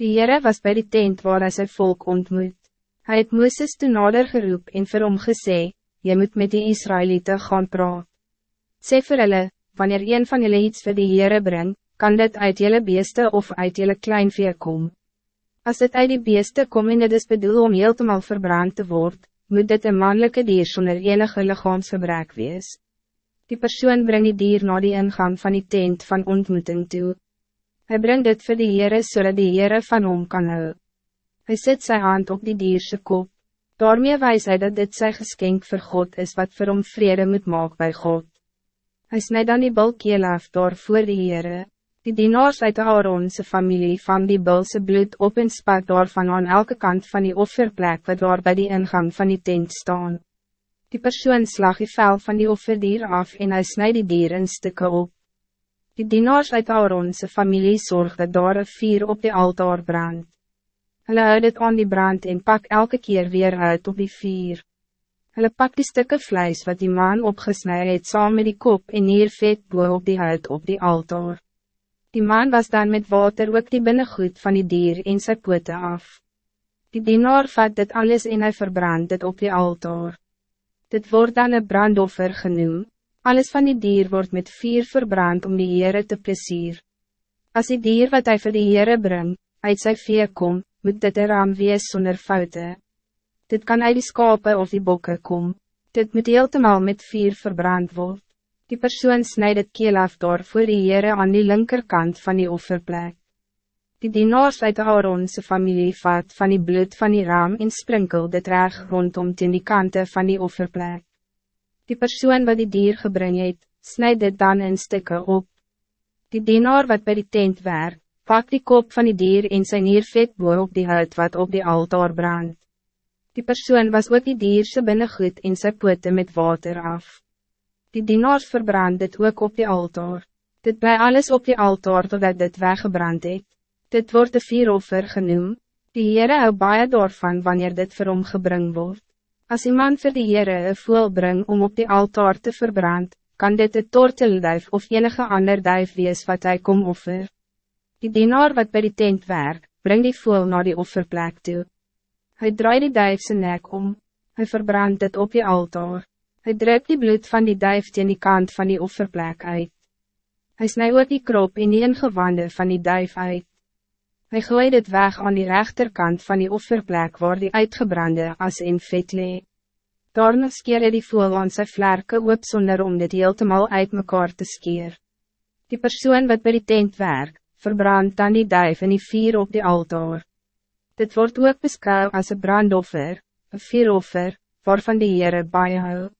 Die Heere was bij die tent waar hij zijn volk ontmoet. Hij het Mooses toen nader geroep en vir hom gesê, Jy moet met die Israëlieten gaan praat. Sê vir hulle, wanneer een van jullie iets vir die Heere bring, kan dit uit jullie beeste of uit jullie kleinvee kom. Als het uit die beeste kom en het is bedoel om heeltemal verbrand te worden, moet dit een mannelijke dier zonder enige lichaamsgebrek wees. Die persoon brengt die dier naar die ingang van die tent van ontmoeting toe. Hij brengt dit voor de Heere zodat so de Heere van hom kan hou. Hij zet zijn hand op die dierse kop. Daarmee wijst hij dat dit zijn geschenk voor God is wat voor hom vrede moet maken bij God. Hij snijdt dan die bulkeel af door voor de Heere. Die dienaars uit de Aaronse familie van die bulse bloed op en spat daarvan aan elke kant van die offerplek wat daar bij die ingang van die tent staan. Die persoon slag die vel van die offerdier af en hij snijdt die dier in stukken op. Die dienaars uit Aaronse familie zorg dat daar een vier op die altaar brandt. Hulle hou dit aan die brand en pak elke keer weer uit op die vier. Hulle pak die stukken vlees wat die man opgesnij het saam met die kop en hier vet boe op die huid op die altaar. Die man was dan met water ook die binnengoed van die dier en sy pote af. Die dienaar vat dit alles en hy verbrand dit op die altaar. Dit wordt dan een brandoffer genoemd. Alles van die dier wordt met vier verbrand om die Heere te plezier. Als die dier wat hij voor die Heere brengt, uit zijn vee kom, moet dit een raam wees zonder fouten. Dit kan uit die skape of die bokken kom. Dit moet heeltemal met vier verbrand worden. Die persoon snijdt het keel af door voor die Heere aan die linkerkant van die offerplek. Die dienaars uit Aaronse familie vat van die bloed van die raam en sprinkel dit reg rondom ten die kante van die offerplek. Die persoon wat die dier gebring het, snijd dit dan in stukken op. Die dienaar wat bij die tent werk, pak die kop van die dier en sy niervet boor op die huid wat op die altaar brandt. Die persoon was ook die dierse binnengoed en sy pote met water af. Die dienaars verbrand dit ook op die altaar. Dit bly alles op die altaar totdat dit weggebrand het. Dit wordt de vieroffer genoemd. Die Heere hou baie daarvan wanneer dit vir hom gebring word. Als iemand voor de Heere een voel brengt om op die altaar te verbrand, kan dit een tortelduif of enige ander duif wees wat hij kom offer. Die dienaar wat bij die tent werk, brengt die voel naar die offerplek toe. Hij draait die duif zijn nek om, hij verbrandt het op die altaar. Hij druipt die bloed van die duif teen die kant van die offerplek uit. Hij snijdt ook die krop in die ingewande van die duif uit. Hij gooit het weg aan die rechterkant van die offerplek waar die uitgebrande as in vet lee. Daarna skeer hy die voel aan sy vlerke oop sonder om dit heeltemal uit mekaar te skeer. Die persoon wat bij die tent werk, verbrandt dan die duif in die vier op die altaar. Dit wordt ook beskou als een brandoffer, een vieroffer, waarvan die Heere baie hou.